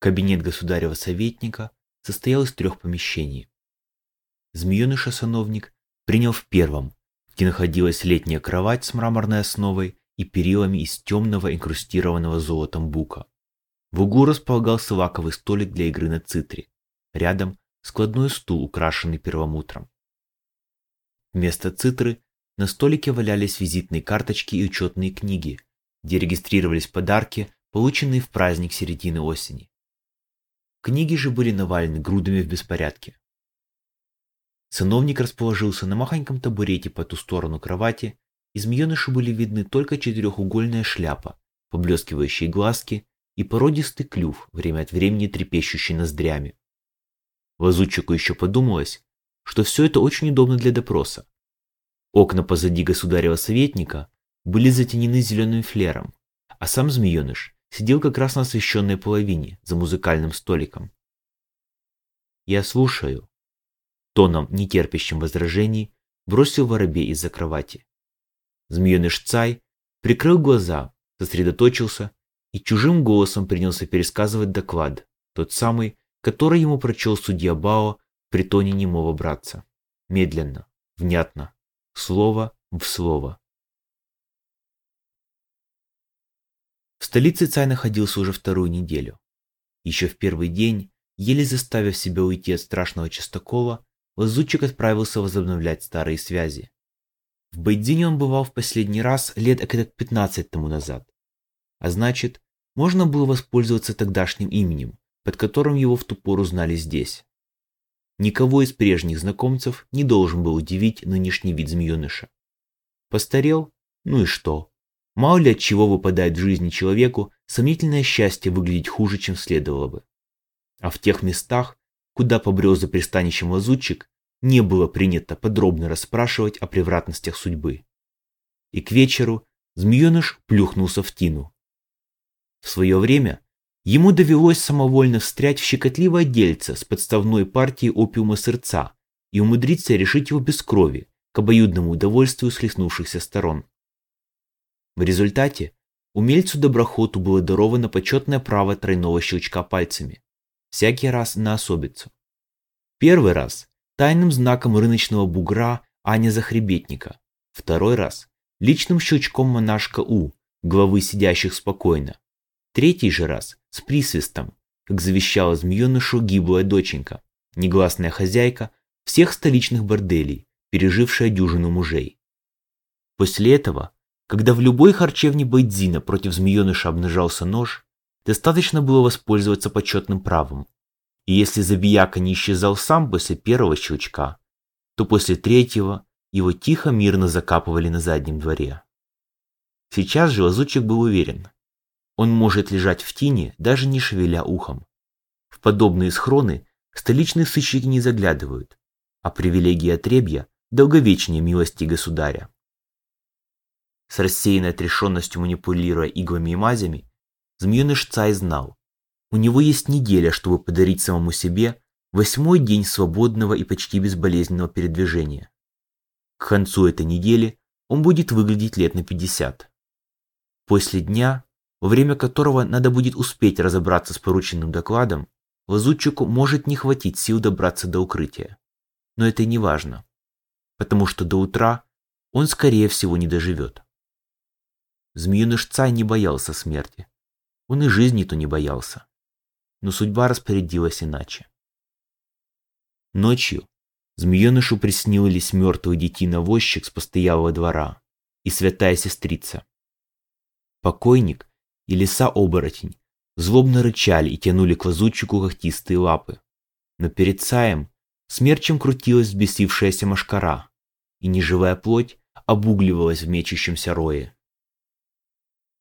Кабинет государева советника состоял из трех помещений. Змееныша-сановник принял в первом, где находилась летняя кровать с мраморной основой и перилами из темного инкрустированного золотом бука. В углу располагался лаковый столик для игры на цитре. Рядом складной стул, украшенный первомутром. Вместо цитры на столике валялись визитные карточки и учетные книги, где регистрировались подарки, полученные в праздник середины осени. Книги же были навалены грудами в беспорядке. Сыновник расположился на махоньком табурете по ту сторону кровати, и змееныши были видны только четырехугольная шляпа, поблескивающие глазки и породистый клюв, время от времени трепещущий ноздрями. Лазутчику еще подумалось, что все это очень удобно для допроса. Окна позади государева советника были затенены зеленым флером, а сам змееныш сидел как раз на освещенной половине, за музыкальным столиком. «Я слушаю», — тоном, нетерпящим возражений, бросил воробей из-за кровати. Змееныш Цай прикрыл глаза, сосредоточился и чужим голосом принялся пересказывать доклад, тот самый, который ему прочел судья Бао при тоне немого братца. Медленно, внятно, слово в слово. В столице Цай находился уже вторую неделю. Еще в первый день, еле заставив себя уйти от страшного частокола, лазутчик отправился возобновлять старые связи. В Байдзине он бывал в последний раз лет около 15 тому назад. А значит, можно было воспользоваться тогдашним именем, под которым его в ту пору знали здесь. Никого из прежних знакомцев не должен был удивить нынешний вид змееныша. Постарел? Ну и что? Мало ли от чего выпадает в жизни человеку сомнительное счастье выглядеть хуже, чем следовало бы. А в тех местах, куда побрел за пристанищем лазутчик, не было принято подробно расспрашивать о превратностях судьбы. И к вечеру змееныш плюхнулся в тину. В свое время ему довелось самовольно встрять в щекотливое дельце с подставной партией опиума сырца и умудриться решить его без крови, к обоюдному удовольствию слеснувшихся сторон. В результате умельцу-доброхоту было даровано почетное право тройного щелчка пальцами, всякий раз на особицу. Первый раз тайным знаком рыночного бугра Аня Захребетника, второй раз личным щелчком монашка У, главы сидящих спокойно, третий же раз с присвистом, как завещала змеенышу гиблая доченька, негласная хозяйка всех столичных борделей, пережившая дюжину мужей. После этого когда в любой харчевне Байдзина против змееныша обнажался нож, достаточно было воспользоваться почетным правом. И если забияка не исчезал сам после первого щелчка, то после третьего его тихо мирно закапывали на заднем дворе. Сейчас же лазутчик был уверен. Он может лежать в тени, даже не шевеля ухом. В подобные схроны столичные сыщики не заглядывают, а привилегии отребья долговечнее милости государя. С рассеянной отрешенностью манипулируя иглами и мазями, змееныш Цай знал. У него есть неделя, чтобы подарить самому себе восьмой день свободного и почти безболезненного передвижения. К концу этой недели он будет выглядеть лет на 50. После дня, во время которого надо будет успеть разобраться с порученным докладом, лазутчику может не хватить сил добраться до укрытия. Но это не важно, потому что до утра он, скорее всего, не доживет. Змееныш Цай не боялся смерти. Он и жизни-то не боялся. Но судьба распорядилась иначе. Ночью змеенышу приснились мертвый детина-возчик с постоялого двора и святая сестрица. Покойник и лиса-оборотень злобно рычали и тянули к лазутчику когтистые лапы. Но перед Цаем смерчем крутилась взбесившаяся машкара, и неживая плоть обугливалась в мечущемся рое.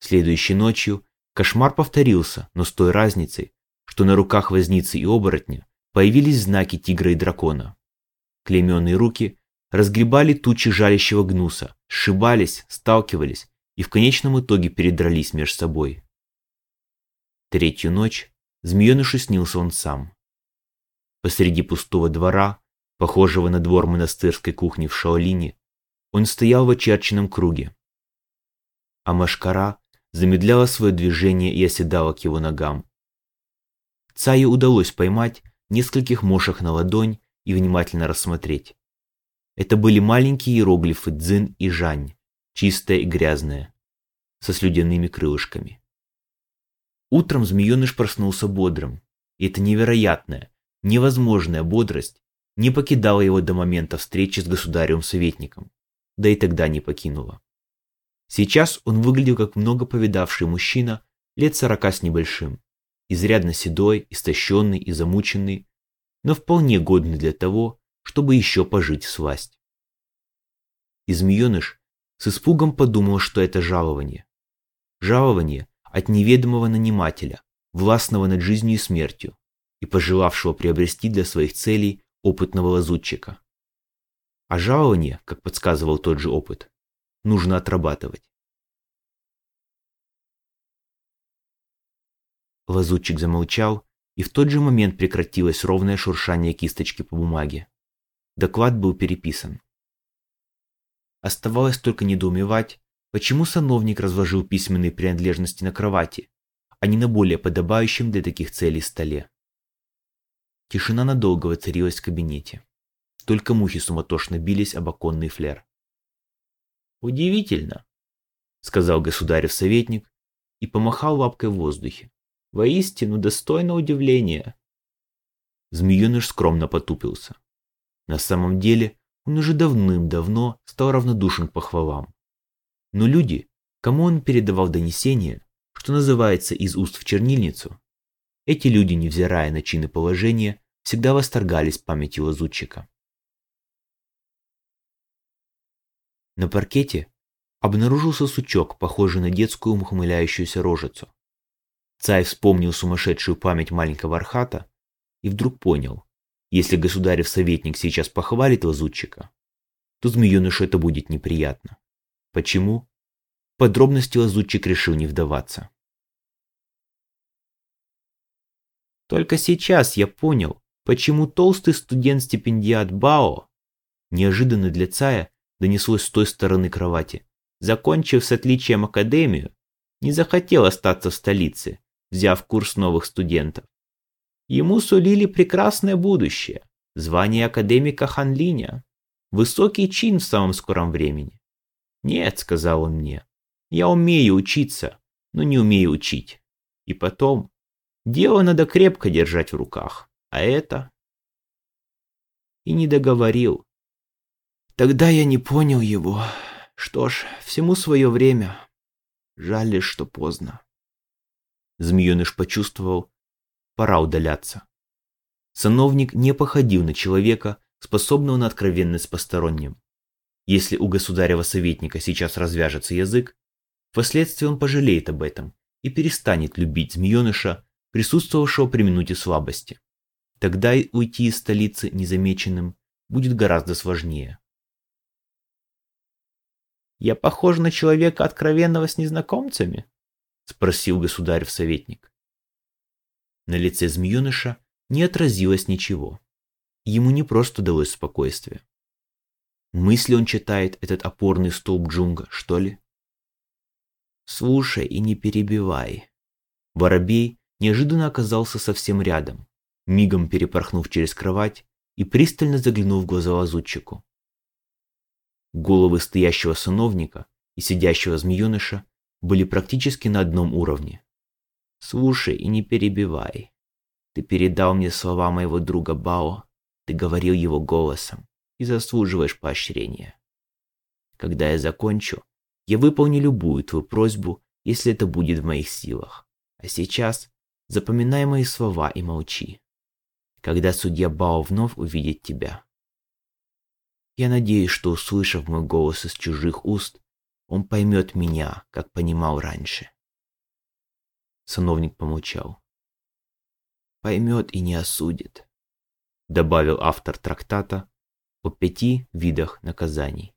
Следующей ночью кошмар повторился, но с той разницей, что на руках возницы и оборотня появились знаки тигра и дракона. Клейменные руки разгребали тучи жалящего гнуса, сшибались, сталкивались и в конечном итоге передрались между собой. Третью ночь змеенышу снился он сам. Посреди пустого двора, похожего на двор монастырской кухни в Шаолине, он стоял в очерченном круге. А Машкара замедляла свое движение и оседала к его ногам. Цае удалось поймать нескольких мошек на ладонь и внимательно рассмотреть. Это были маленькие иероглифы Дзин и Жань, чистые и грязные, со слюдяными крылышками. Утром змееныш проснулся бодрым, и эта невероятная, невозможная бодрость не покидала его до момента встречи с государем-советником, да и тогда не покинула. Сейчас он выглядел как много повидавший мужчина лет сорока с небольшим, изрядно седой, истощенный и замученный, но вполне годный для того, чтобы еще пожить в власть. И с испугом подумал, что это жалование. Жалование от неведомого нанимателя, властного над жизнью и смертью, и пожелавшего приобрести для своих целей опытного лазутчика. А жалование, как подсказывал тот же опыт, нужно отрабатывать. Лазутчик замолчал, и в тот же момент прекратилось ровное шуршание кисточки по бумаге. Доклад был переписан. Оставалось только недоумевать, почему сановник разложил письменные принадлежности на кровати, а не на более подобающем для таких целей столе. Тишина надолго воцарилась в кабинете. Только мухи суматошно бились об оконный флер. «Удивительно», — сказал государев советник и помахал лапкой в воздухе. «Воистину достойно удивления». Змееныш скромно потупился. На самом деле он уже давным-давно стал равнодушен к похвалам. Но люди, кому он передавал донесения, что называется из уст в чернильницу, эти люди, невзирая на чины положения, всегда восторгались памятью лазутчика. На паркете обнаружился сучок, похожий на детскую ухмыляющуюся рожицу. Цай вспомнил сумасшедшую память маленького Архата и вдруг понял, если государев советник сейчас похвалит лазутчика, то змеенышу это будет неприятно. Почему? Подробности лазутчик решил не вдаваться. Только сейчас я понял, почему толстый студент-стипендиат Бао, неожиданно для Цая, донеслось с той стороны кровати, закончив с отличием академию, не захотел остаться в столице, взяв курс новых студентов. Ему сулили прекрасное будущее, звание академика Ханлиня, высокий чин в самом скором времени. «Нет», — сказал он мне, — «я умею учиться, но не умею учить. И потом, дело надо крепко держать в руках, а это...» И не договорил. Тогда я не понял его. Что ж, всему свое время. Жаль лишь, что поздно. Змееныш почувствовал, пора удаляться. Сановник не походил на человека, способного на откровенность с посторонним. Если у государева советника сейчас развяжется язык, впоследствии он пожалеет об этом и перестанет любить змееныша, присутствовавшего при минуте слабости. Тогда уйти из столицы незамеченным будет гораздо сложнее. «Я похож на человека, откровенного с незнакомцами?» — спросил государев советник. На лице змееныша не отразилось ничего. Ему не просто далось спокойствие. Мысли он читает этот опорный столб джунга, что ли? Слушай и не перебивай. Воробей неожиданно оказался совсем рядом, мигом перепорхнув через кровать и пристально заглянув в глаза лазутчику. Головы стоящего сановника и сидящего змееныша были практически на одном уровне. Слушай и не перебивай. Ты передал мне слова моего друга Бао, ты говорил его голосом и заслуживаешь поощрения. Когда я закончу, я выполню любую твою просьбу, если это будет в моих силах. А сейчас запоминай мои слова и молчи. Когда судья Бао вновь увидит тебя. Я надеюсь, что, услышав мой голос из чужих уст, он поймет меня, как понимал раньше. Сановник помолчал. «Поймет и не осудит», — добавил автор трактата о пяти видах наказаний.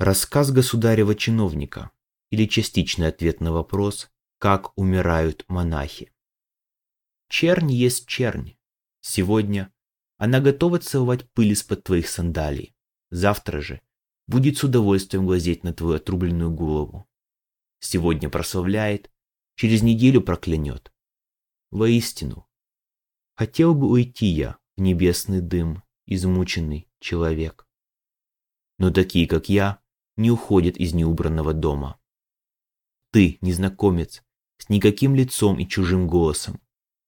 Рассказ государева чиновника или частичный ответ на вопрос, как умирают монахи. Чернь есть чернь. Сегодня она готова целовать пыль из-под твоих сандалий. Завтра же будет с удовольствием глазеть на твою отрубленную голову сегодня прославляет, через неделю проклянет. Воистину, хотел бы уйти я в небесный дым, измученный человек. Но такие, как я, не уходят из неубранного дома. Ты, незнакомец, с никаким лицом и чужим голосом,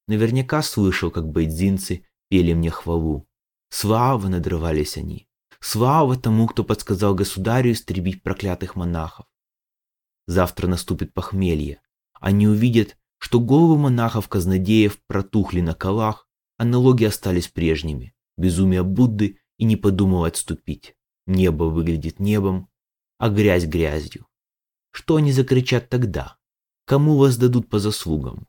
наверняка слышал, как бейдзинцы пели мне хвалу. Слава надрывались они. Слава тому, кто подсказал государю истребить проклятых монахов. Завтра наступит похмелье. Они увидят, что головы монахов-казнодеев протухли на колах, а налоги остались прежними. Безумие Будды и не подумал отступить. Небо выглядит небом, а грязь грязью. Что они закричат тогда? Кому воздадут по заслугам?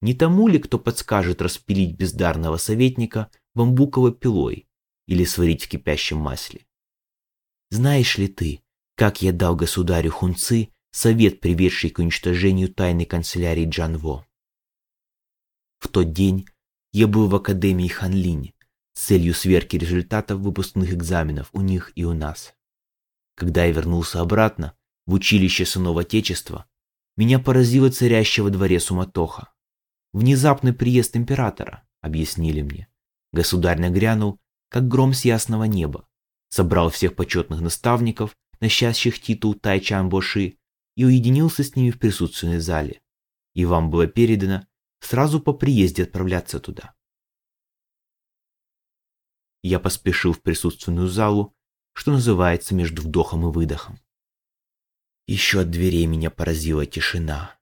Не тому ли, кто подскажет распилить бездарного советника бамбуковой пилой или сварить в кипящем масле? Знаешь ли ты, как я дал государю Хунцы совет, приведший к уничтожению тайной канцелярии Джанво? В тот день я был в Академии Ханлинь с целью сверки результатов выпускных экзаменов у них и у нас. Когда я вернулся обратно, в училище сынов Отечества, меня поразила царящего во дворе суматоха. Внезапный приезд императора, объяснили мне. Государь нагрянул, как гром с ясного неба, собрал всех почетных наставников, носящих титул Тайчан Боши, и уединился с ними в присутственной зале. И вам было передано сразу по приезде отправляться туда. Я поспешил в присутственную залу, что называется между вдохом и выдохом. Еще от дверей меня поразила тишина.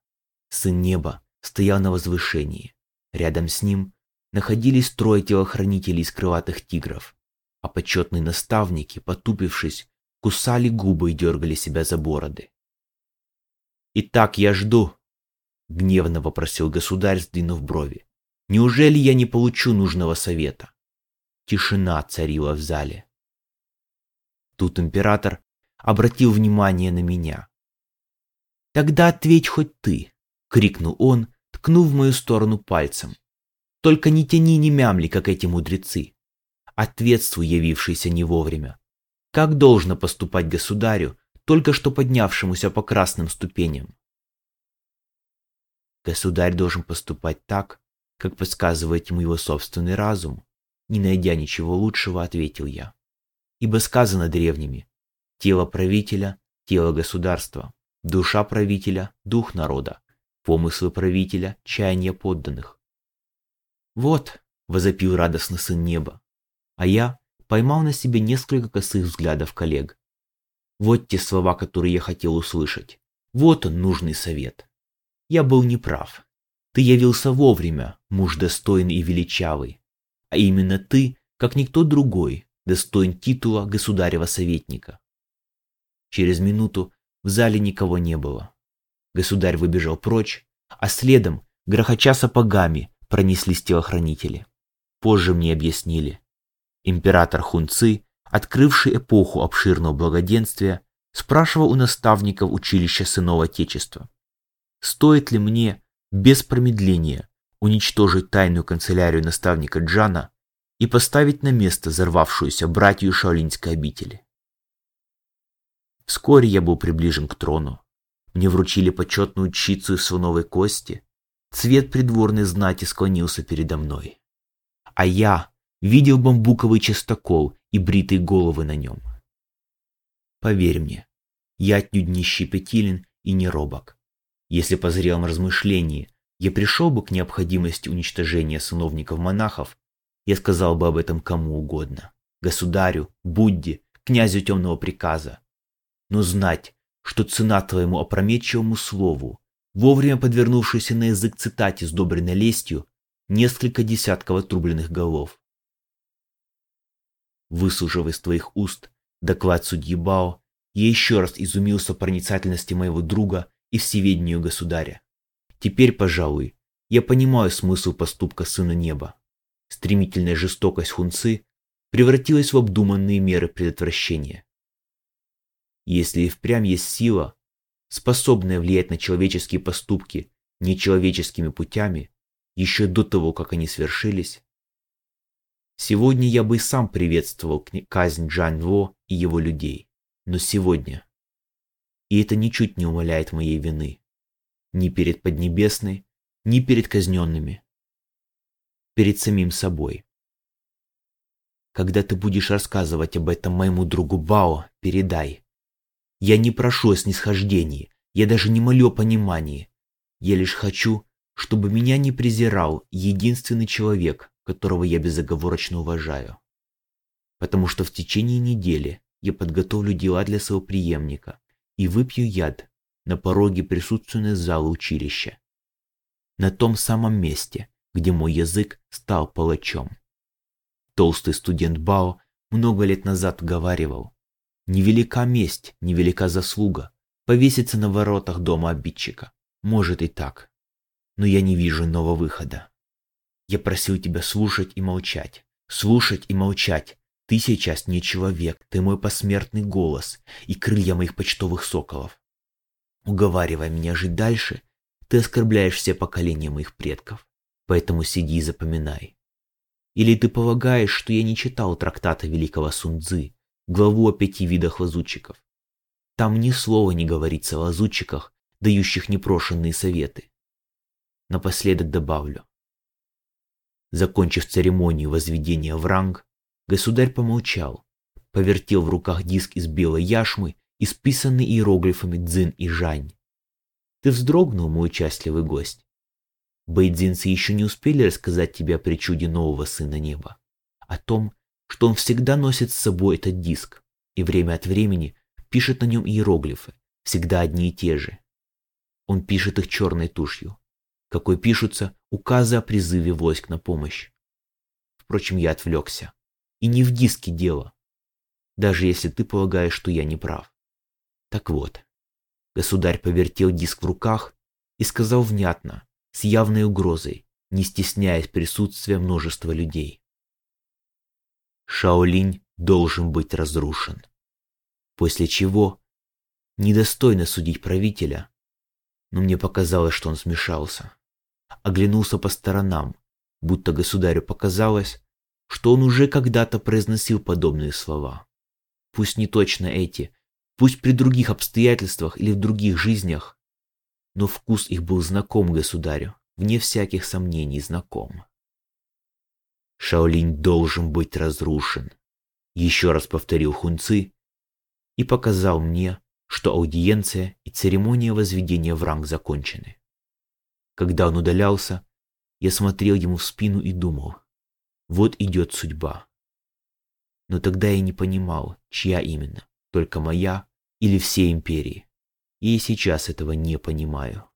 Сын неба стоял на возвышении. Рядом с ним находились трое телохранителей из крылатых тигров, а почетные наставники, потупившись, кусали губы и дергали себя за бороды. «Итак, я жду», — гневно вопросил государь, сдвинув брови. «Неужели я не получу нужного совета?» Тишина царила в зале. Тут император обратил внимание на меня. «Тогда ответь хоть ты», — крикнул он, ткнув в мою сторону пальцем. «Только не тяни, не мямли, как эти мудрецы. Ответствуй, явившийся не вовремя. Как должно поступать государю, только что поднявшемуся по красным ступеням?» Государь должен поступать так, как подсказывает ему его собственный разум. Не найдя ничего лучшего, ответил я. Ибо сказано древними, тело правителя, тело государства, душа правителя, дух народа, помыслы правителя, чаяния подданных. «Вот», — возопил радостно сын неба, а я поймал на себе несколько косых взглядов коллег. Вот те слова, которые я хотел услышать. Вот он, нужный совет. Я был неправ. Ты явился вовремя, муж достойный и величавый. А именно ты, как никто другой, достоин титула государева советника. Через минуту в зале никого не было. Государь выбежал прочь, а следом, грохоча сапогами, пронеслись телохранители. Позже мне объяснили. Император Хунцы, открывший эпоху обширного благоденствия, спрашивал у наставников училища сынов Отечества. Стоит ли мне, без промедления, уничтожить тайную канцелярию наставника Джана и поставить на место взорвавшуюся братью Шаолинской обители? Вскоре я был приближен к трону. Мне вручили почетную чицу из слоновой кости. Цвет придворной знати склонился передо мной. А я видел бамбуковый частокол и бритые головы на нем. Поверь мне, я отнюдь не щепетилен и не робок. Если по зрелом размышлении я пришел бы к необходимости уничтожения сыновников-монахов, я сказал бы об этом кому угодно. Государю, Будде, князю темного приказа. Но знать, что цена твоему опрометчивому слову, вовремя подвернувшейся на язык цитате, сдобренной лестью, несколько десятков отрубленных голов. Выслушав из твоих уст доклад судьи Бао, я еще раз изумился проницательности моего друга и всеведению государя. Теперь, пожалуй, я понимаю смысл поступка сына неба. Стремительная жестокость хунцы превратилась в обдуманные меры предотвращения. Если и впрямь есть сила, способная влиять на человеческие поступки нечеловеческими путями, еще до того, как они свершились, сегодня я бы и сам приветствовал казнь Джан Во и его людей. Но сегодня. И это ничуть не умаляет моей вины. Ни перед Поднебесной, ни перед казненными. Перед самим собой. Когда ты будешь рассказывать об этом моему другу Бао, передай. Я не прошу о снисхождении, я даже не молю о понимании. Я лишь хочу, чтобы меня не презирал единственный человек, которого я безоговорочно уважаю. Потому что в течение недели я подготовлю дела для своего преемника и выпью яд на пороге присутственной зала училища. На том самом месте, где мой язык стал палачом. Толстый студент Бао много лет назад говаривал, невелика месть, невелика заслуга, повеситься на воротах дома обидчика. Может и так. Но я не вижу иного выхода. Я просил тебя слушать и молчать. Слушать и молчать. Ты сейчас не человек, ты мой посмертный голос и крылья моих почтовых соколов. Уговаривая меня жить дальше, ты оскорбляешь все поколения моих предков. Поэтому сиди и запоминай. Или ты полагаешь, что я не читал трактата великого Сунцзы, главу о пяти видах лазутчиков? Там ни слова не говорится о лазутчиках, дающих непрошенные советы. Напоследок добавлю. Закончив церемонию возведения в ранг, государь помолчал, повертел в руках диск из белой яшмы, исписанный иероглифами дзин и жань. Ты вздрогнул, мой участливый гость. Бейдзинцы еще не успели рассказать тебе о причуде нового сына неба, о том, что он всегда носит с собой этот диск и время от времени пишет на нем иероглифы, всегда одни и те же. Он пишет их черной тушью, какой пишутся указы о призыве войск на помощь. Впрочем, я отвлекся. И не в диске дело, даже если ты полагаешь, что я не прав. Так вот, государь повертел диск в руках и сказал внятно, с явной угрозой, не стесняясь присутствия множества людей. Шаолинь должен быть разрушен. После чего, недостойно судить правителя, но мне показалось, что он смешался, оглянулся по сторонам, будто государю показалось, что он уже когда-то произносил подобные слова. Пусть не точно эти, пусть при других обстоятельствах или в других жизнях, но вкус их был знаком государю, вне всяких сомнений знаком. Шаолинь должен быть разрушен, еще раз повторил Хунцы и показал мне, что аудиенция и церемония возведения в ранг закончены. Когда он удалялся, я смотрел ему в спину и думал, вот идет судьба. Но тогда я не понимал, чья именно, только моя или всей империи. И сейчас этого не понимаю.